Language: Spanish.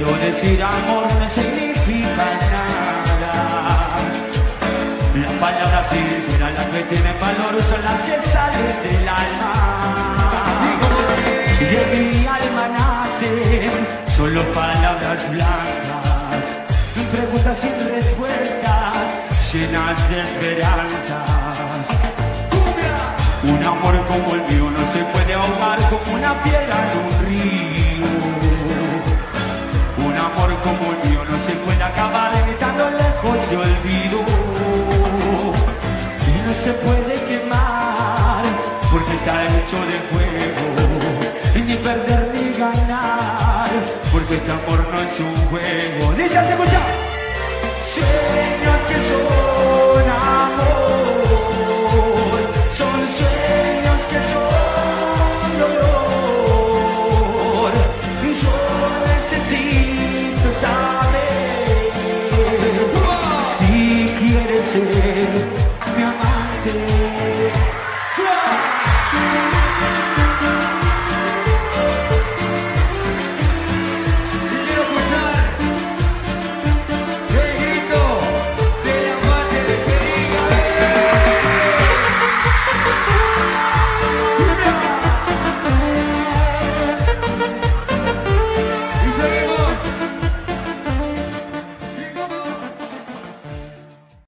Pero decir amor no significa nada. Las palabras sinceras, las que tienen valor, son las que salen del alma. De mi alma nacen solo palabras blancas, preguntas sin respuestas, llenas de esperanzas. Un amor como el mío no se puede ahogar como una piedra en como el mío no se puede acabar gritando lejos de olvido. Y no se puede quemar porque está hecho de fuego. Y ni perder ni ganar porque este amor no es un juego. Dice, ¿se escucha? Sueños quiere ser.